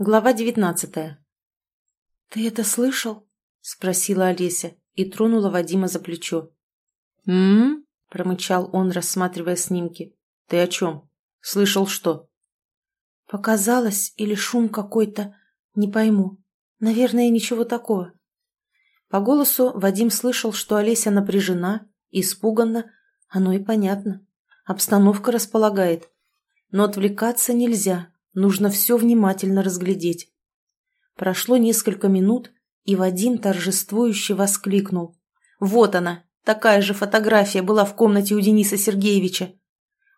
Глава девятнадцатая. «Ты это слышал?» — спросила Олеся и тронула Вадима за плечо. «М-м-м?» промычал он, рассматривая снимки. «Ты о чем? Слышал что?» «Показалось, или шум какой-то, не пойму. Наверное, ничего такого». По голосу Вадим слышал, что Олеся напряжена, испуганна. Оно и понятно. Обстановка располагает. Но отвлекаться нельзя, Нужно все внимательно разглядеть. Прошло несколько минут, и Вадим торжествующе воскликнул. «Вот она! Такая же фотография была в комнате у Дениса Сергеевича!»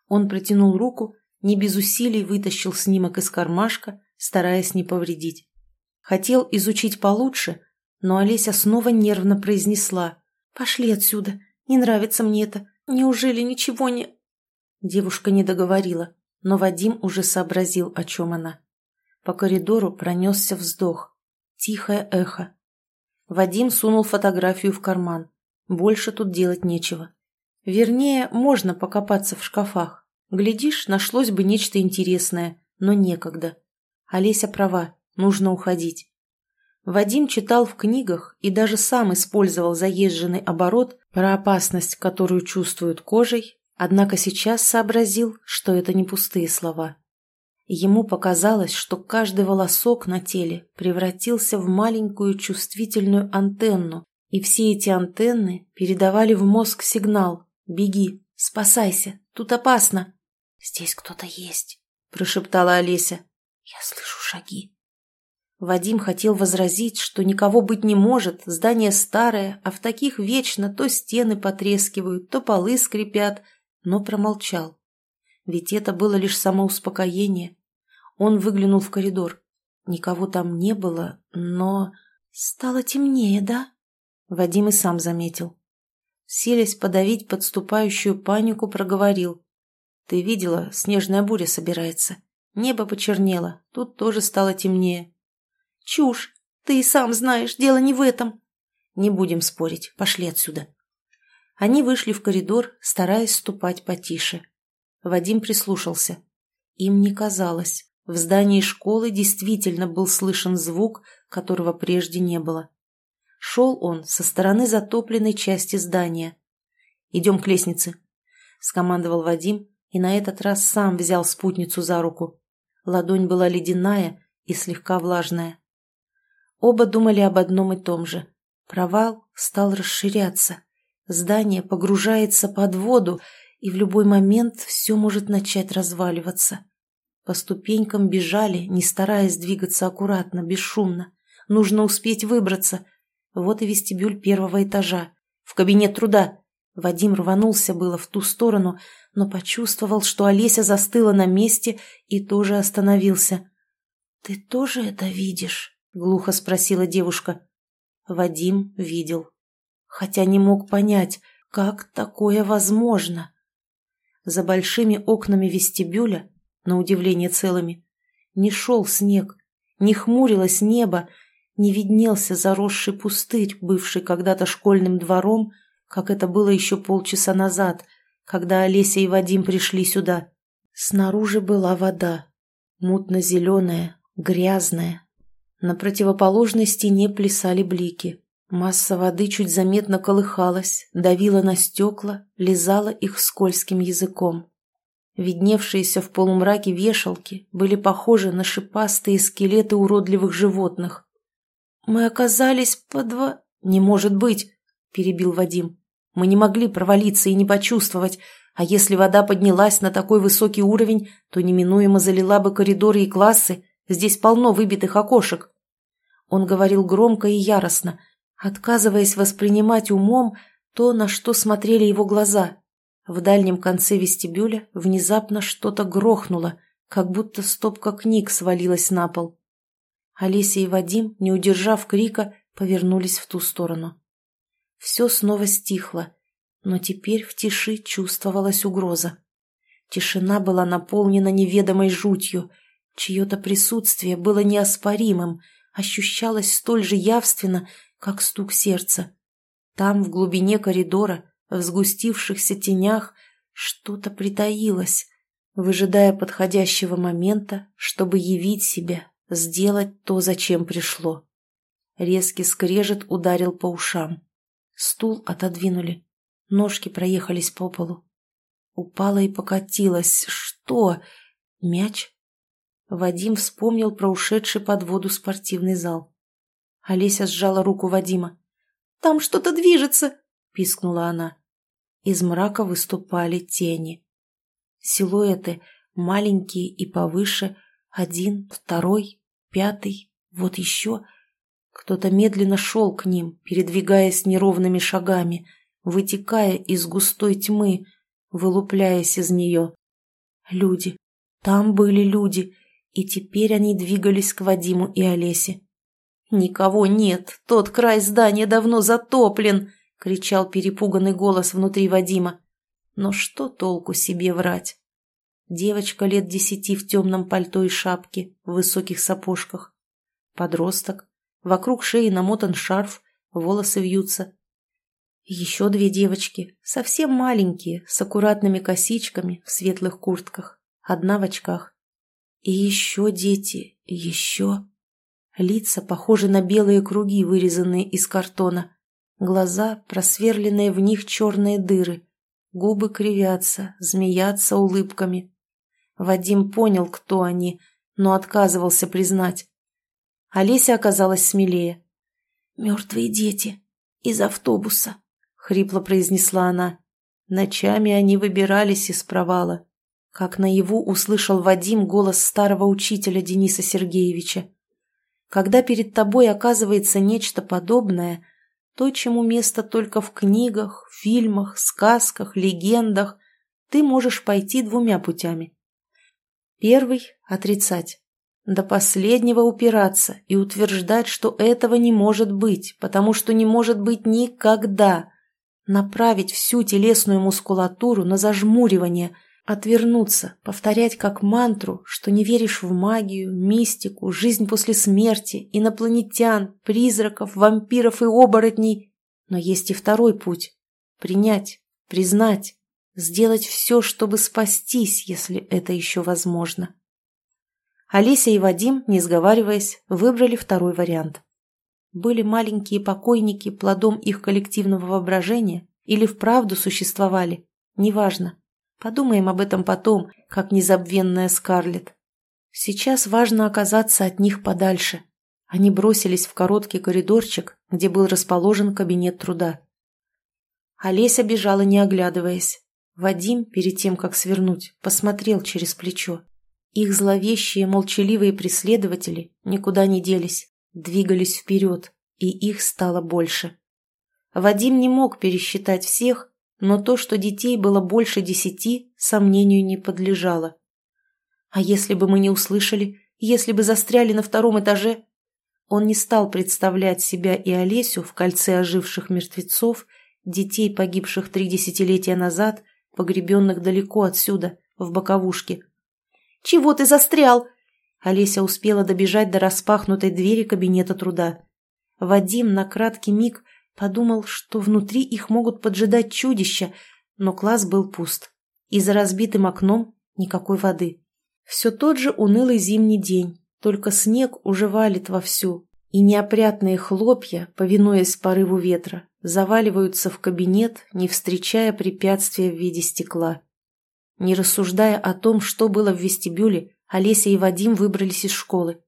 Он протянул руку, не без усилий вытащил снимок из кармашка, стараясь не повредить. Хотел изучить получше, но Олеся снова нервно произнесла. «Пошли отсюда! Не нравится мне это! Неужели ничего не...» Девушка не договорила но Вадим уже сообразил, о чем она. По коридору пронесся вздох. Тихое эхо. Вадим сунул фотографию в карман. Больше тут делать нечего. Вернее, можно покопаться в шкафах. Глядишь, нашлось бы нечто интересное, но некогда. Олеся права, нужно уходить. Вадим читал в книгах и даже сам использовал заезженный оборот про опасность, которую чувствуют кожей Однако сейчас сообразил, что это не пустые слова. Ему показалось, что каждый волосок на теле превратился в маленькую чувствительную антенну, и все эти антенны передавали в мозг сигнал «Беги, спасайся, тут опасно». «Здесь кто-то есть», – прошептала Олеся. «Я слышу шаги». Вадим хотел возразить, что никого быть не может, здание старое, а в таких вечно то стены потрескивают, то полы скрипят – но промолчал. Ведь это было лишь самоуспокоение. Он выглянул в коридор. Никого там не было, но... Стало темнее, да? Вадим и сам заметил. Селись подавить подступающую панику, проговорил. «Ты видела, снежная буря собирается. Небо почернело, тут тоже стало темнее». «Чушь! Ты и сам знаешь, дело не в этом». «Не будем спорить, пошли отсюда». Они вышли в коридор, стараясь ступать потише. Вадим прислушался. Им не казалось. В здании школы действительно был слышен звук, которого прежде не было. Шел он со стороны затопленной части здания. «Идем к лестнице», — скомандовал Вадим и на этот раз сам взял спутницу за руку. Ладонь была ледяная и слегка влажная. Оба думали об одном и том же. Провал стал расширяться. Здание погружается под воду, и в любой момент все может начать разваливаться. По ступенькам бежали, не стараясь двигаться аккуратно, бесшумно. Нужно успеть выбраться. Вот и вестибюль первого этажа. В кабинет труда. Вадим рванулся было в ту сторону, но почувствовал, что Олеся застыла на месте и тоже остановился. «Ты тоже это видишь?» — глухо спросила девушка. Вадим видел хотя не мог понять, как такое возможно. За большими окнами вестибюля, на удивление целыми, не шел снег, не хмурилось небо, не виднелся заросший пустырь, бывший когда-то школьным двором, как это было еще полчаса назад, когда Олеся и Вадим пришли сюда. Снаружи была вода, мутно-зеленая, грязная. На противоположной стене плясали блики. Масса воды чуть заметно колыхалась, давила на стекла, лизала их скользким языком. Видневшиеся в полумраке вешалки были похожи на шипастые скелеты уродливых животных. «Мы оказались под во...» «Не может быть!» – перебил Вадим. «Мы не могли провалиться и не почувствовать, а если вода поднялась на такой высокий уровень, то неминуемо залила бы коридоры и классы, здесь полно выбитых окошек». Он говорил громко и яростно – отказываясь воспринимать умом то, на что смотрели его глаза. В дальнем конце вестибюля внезапно что-то грохнуло, как будто стопка книг свалилась на пол. Олеся и Вадим, не удержав крика, повернулись в ту сторону. Все снова стихло, но теперь в тиши чувствовалась угроза. Тишина была наполнена неведомой жутью, чье-то присутствие было неоспоримым, ощущалось столь же явственно, как стук сердца. Там, в глубине коридора, в сгустившихся тенях, что-то притаилось, выжидая подходящего момента, чтобы явить себя, Сделать то, зачем пришло. Резкий скрежет ударил по ушам. Стул отодвинули. Ножки проехались по полу. Упала и покатилась. Что? Мяч? Вадим вспомнил про ушедший под воду спортивный зал. Олеся сжала руку Вадима. «Там что-то движется!» — пискнула она. Из мрака выступали тени. Силуэты, маленькие и повыше, один, второй, пятый, вот еще. Кто-то медленно шел к ним, передвигаясь неровными шагами, вытекая из густой тьмы, вылупляясь из нее. Люди. Там были люди, и теперь они двигались к Вадиму и Олесе. «Никого нет, тот край здания давно затоплен!» — кричал перепуганный голос внутри Вадима. Но что толку себе врать? Девочка лет десяти в темном пальто и шапке, в высоких сапожках. Подросток. Вокруг шеи намотан шарф, волосы вьются. Еще две девочки, совсем маленькие, с аккуратными косичками в светлых куртках. Одна в очках. И еще дети, еще... Лица похожи на белые круги, вырезанные из картона. Глаза, просверленные в них черные дыры. Губы кривятся, змеятся улыбками. Вадим понял, кто они, но отказывался признать. Олеся оказалась смелее. «Мертвые дети. Из автобуса», — хрипло произнесла она. Ночами они выбирались из провала. Как наяву услышал Вадим голос старого учителя Дениса Сергеевича. Когда перед тобой оказывается нечто подобное, то, чему место только в книгах, фильмах, сказках, легендах, ты можешь пойти двумя путями. Первый – отрицать. До последнего упираться и утверждать, что этого не может быть, потому что не может быть никогда. Направить всю телесную мускулатуру на зажмуривание – Отвернуться, повторять как мантру, что не веришь в магию, мистику, жизнь после смерти, инопланетян, призраков, вампиров и оборотней. Но есть и второй путь. Принять, признать, сделать все, чтобы спастись, если это еще возможно. Олеся и Вадим, не сговариваясь, выбрали второй вариант. Были маленькие покойники плодом их коллективного воображения или вправду существовали, неважно. Подумаем об этом потом, как незабвенная Скарлетт. Сейчас важно оказаться от них подальше. Они бросились в короткий коридорчик, где был расположен кабинет труда. Олеся бежала, не оглядываясь. Вадим, перед тем, как свернуть, посмотрел через плечо. Их зловещие, молчаливые преследователи никуда не делись, двигались вперед, и их стало больше. Вадим не мог пересчитать всех, но то, что детей было больше десяти, сомнению не подлежало. А если бы мы не услышали, если бы застряли на втором этаже? Он не стал представлять себя и Олесю в кольце оживших мертвецов, детей, погибших три десятилетия назад, погребенных далеко отсюда, в боковушке. «Чего ты застрял?» Олеся успела добежать до распахнутой двери кабинета труда. Вадим на краткий миг Подумал, что внутри их могут поджидать чудища, но класс был пуст. И за разбитым окном никакой воды. Все тот же унылый зимний день, только снег уже валит вовсю, и неопрятные хлопья, повинуясь порыву ветра, заваливаются в кабинет, не встречая препятствия в виде стекла. Не рассуждая о том, что было в вестибюле, Олеся и Вадим выбрались из школы.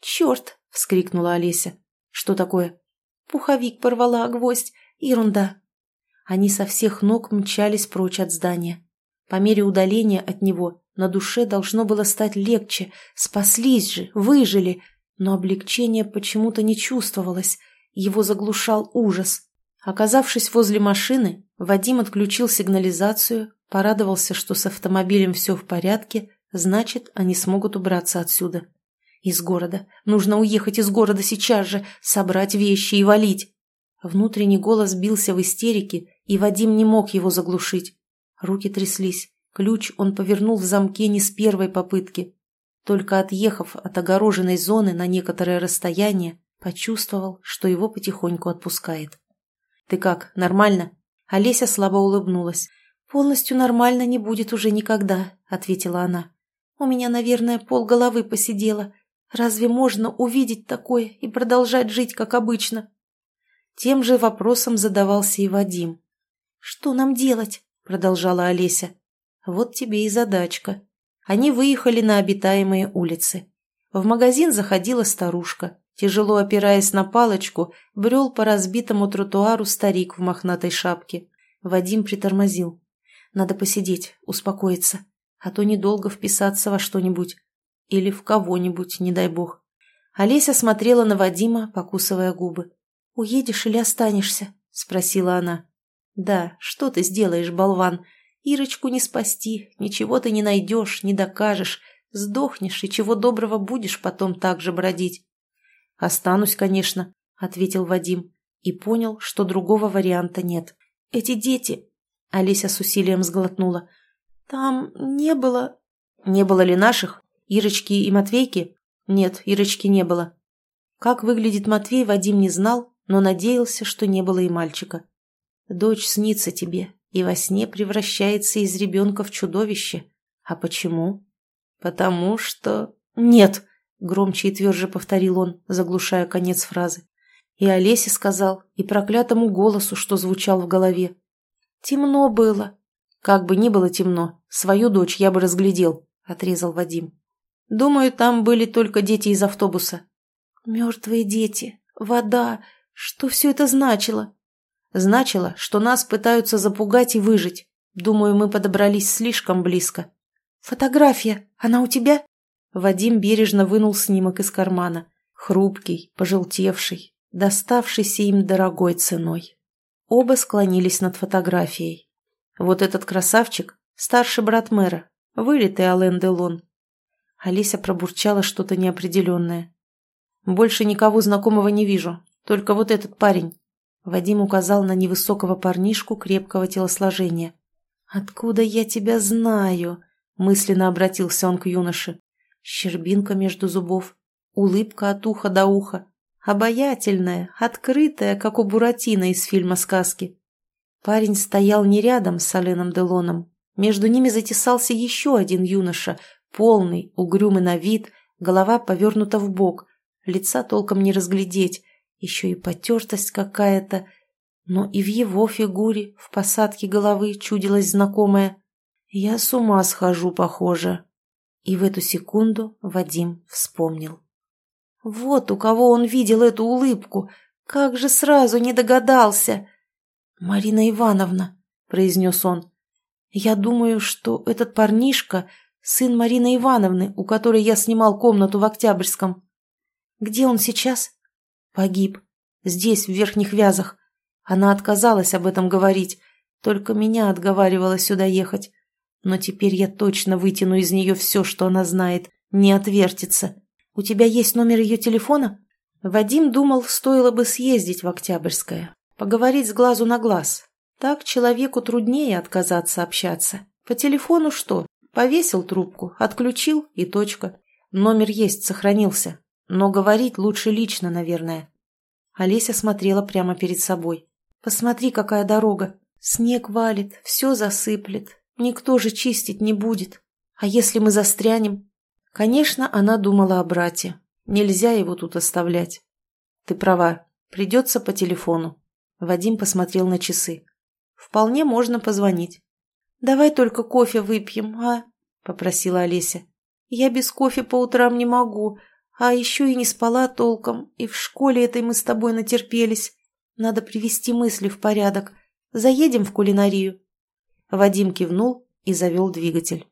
«Черт!» — вскрикнула Олеся. «Что такое?» Пуховик порвала гвоздь. Ерунда. Они со всех ног мчались прочь от здания. По мере удаления от него на душе должно было стать легче. Спаслись же, выжили. Но облегчение почему-то не чувствовалось. Его заглушал ужас. Оказавшись возле машины, Вадим отключил сигнализацию, порадовался, что с автомобилем все в порядке, значит, они смогут убраться отсюда. Из города. Нужно уехать из города сейчас же, собрать вещи и валить. Внутренний голос бился в истерике, и Вадим не мог его заглушить. Руки тряслись. Ключ он повернул в замке не с первой попытки. Только отъехав от огороженной зоны на некоторое расстояние, почувствовал, что его потихоньку отпускает. «Ты как, нормально?» Олеся слабо улыбнулась. «Полностью нормально не будет уже никогда», — ответила она. «У меня, наверное, пол головы посидело. Разве можно увидеть такое и продолжать жить, как обычно? Тем же вопросом задавался и Вадим. «Что нам делать?» – продолжала Олеся. «Вот тебе и задачка». Они выехали на обитаемые улицы. В магазин заходила старушка. Тяжело опираясь на палочку, брел по разбитому тротуару старик в мохнатой шапке. Вадим притормозил. Надо посидеть, успокоиться, а то недолго вписаться во что-нибудь. Или в кого-нибудь, не дай бог. Олеся смотрела на Вадима, покусывая губы. «Уедешь или останешься?» – спросила она. «Да, что ты сделаешь, болван? Ирочку не спасти, ничего ты не найдешь, не докажешь. Сдохнешь, и чего доброго будешь потом так же бродить». «Останусь, конечно», – ответил Вадим и понял, что другого варианта нет. «Эти дети...» – Олеся с усилием сглотнула. «Там не было...» «Не было ли наших?» Ирочки и Матвейки? Нет, Ирочки не было. Как выглядит Матвей, Вадим не знал, но надеялся, что не было и мальчика. Дочь снится тебе и во сне превращается из ребенка в чудовище. А почему? Потому что... Нет, громче и тверже повторил он, заглушая конец фразы. И Олесе сказал, и проклятому голосу, что звучал в голове. Темно было. Как бы ни было темно, свою дочь я бы разглядел, отрезал Вадим. Думаю, там были только дети из автобуса. Мертвые дети, вода, что все это значило? Значило, что нас пытаются запугать и выжить. Думаю, мы подобрались слишком близко. Фотография, она у тебя? Вадим бережно вынул снимок из кармана. Хрупкий, пожелтевший, доставшийся им дорогой ценой. Оба склонились над фотографией. Вот этот красавчик – старший брат мэра, вылитый Ален Делон. Алися пробурчала что-то неопределенное. «Больше никого знакомого не вижу, только вот этот парень». Вадим указал на невысокого парнишку крепкого телосложения. «Откуда я тебя знаю?» – мысленно обратился он к юноше. Щербинка между зубов, улыбка от уха до уха, обаятельная, открытая, как у Буратино из фильма «Сказки». Парень стоял не рядом с Оленом Делоном. Между ними затесался еще один юноша, Полный, угрюмый на вид, голова повернута в бок, лица толком не разглядеть, еще и потертость какая-то. Но и в его фигуре, в посадке головы чудилось знакомое. Я с ума схожу, похоже. И в эту секунду Вадим вспомнил. Вот у кого он видел эту улыбку. Как же сразу не догадался. «Марина Ивановна», — произнес он, — «я думаю, что этот парнишка Сын Марины Ивановны, у которой я снимал комнату в Октябрьском. Где он сейчас? Погиб. Здесь, в Верхних Вязах. Она отказалась об этом говорить, только меня отговаривала сюда ехать. Но теперь я точно вытяну из нее все, что она знает, не отвертится. У тебя есть номер ее телефона? Вадим думал, стоило бы съездить в Октябрьское, поговорить с глазу на глаз. Так человеку труднее отказаться общаться. По телефону что? Повесил трубку, отключил и точка. Номер есть, сохранился. Но говорить лучше лично, наверное. Олеся смотрела прямо перед собой. «Посмотри, какая дорога. Снег валит, все засыплет. Никто же чистить не будет. А если мы застрянем?» Конечно, она думала о брате. Нельзя его тут оставлять. «Ты права. Придется по телефону». Вадим посмотрел на часы. «Вполне можно позвонить». «Давай только кофе выпьем, а?» – попросила Олеся. «Я без кофе по утрам не могу, а еще и не спала толком, и в школе этой мы с тобой натерпелись. Надо привести мысли в порядок. Заедем в кулинарию». Вадим кивнул и завел двигатель.